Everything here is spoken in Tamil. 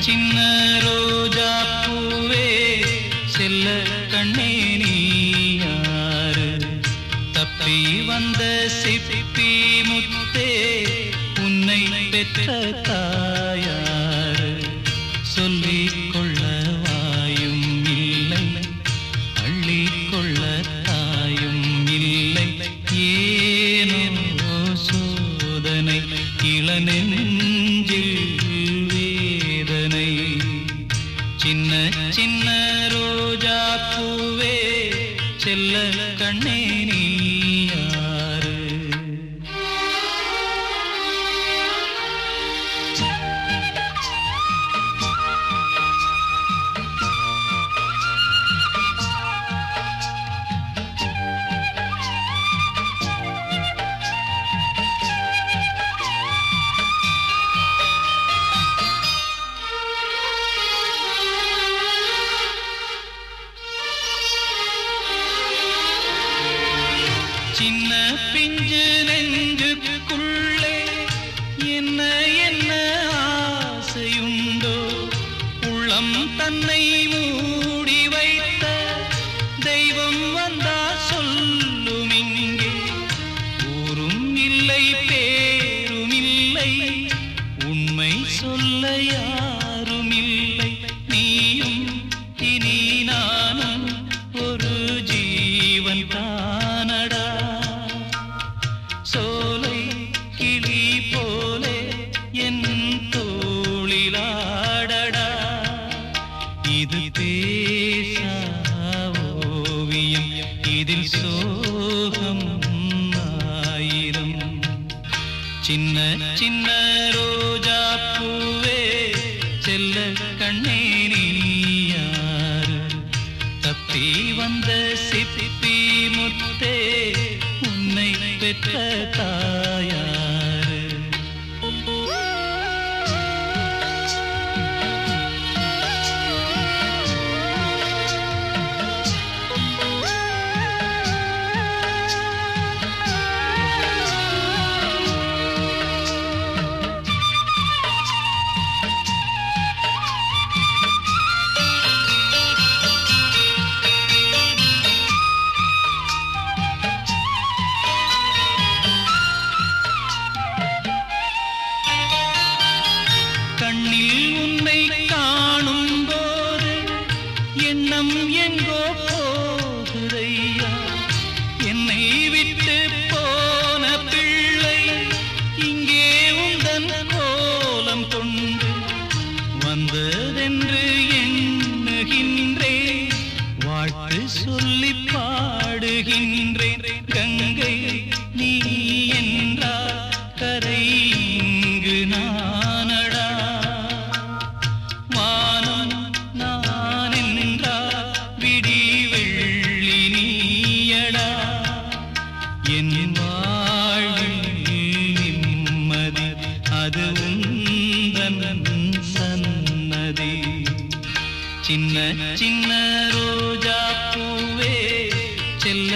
சின்ன ரோஜா பூவே செல்ல கண்ணே நீ யாரு? தப்பி வந்த சிப்பி முத்தே உன்னை பெற்ற தாயாரு. சொல்லிக் கொள்ள வாயும் இல்லை தாயும் இல்லை. ஏனோ சோதனை சின்ன சின்ன ரோஜா பூவே செல்ல கண்ணே நீ பிஞ்சு நெஞ்சுக்குள்ளே என்ன என்ன ஆசையுண்டோ? உள்ளம் தன்னை மூடி வைத்த தெய்வம் வந்தா சொல்லும் இங்கே. ஊரும் இல்லை பே இதில் சோகம் ஆயிரம். சின்ன சின்ன ரோஜா பூவே செல்ல கண்ணே தப்பி வந்த சிப்பி முத்தே உன்னை பெற்ற தார் பாட்டு சொல்லி பாடுகின்றேன். கங்கை நீ என்றா கரை இங்கு நானடா. வானம் நான் என்றா விடி வெள்ளி நீயடா. என் வாழ்வில் நிம்மதி அது உந்தன் சன்னதி. చిన్న చిన్న రోజా పువ్వే చెల్ల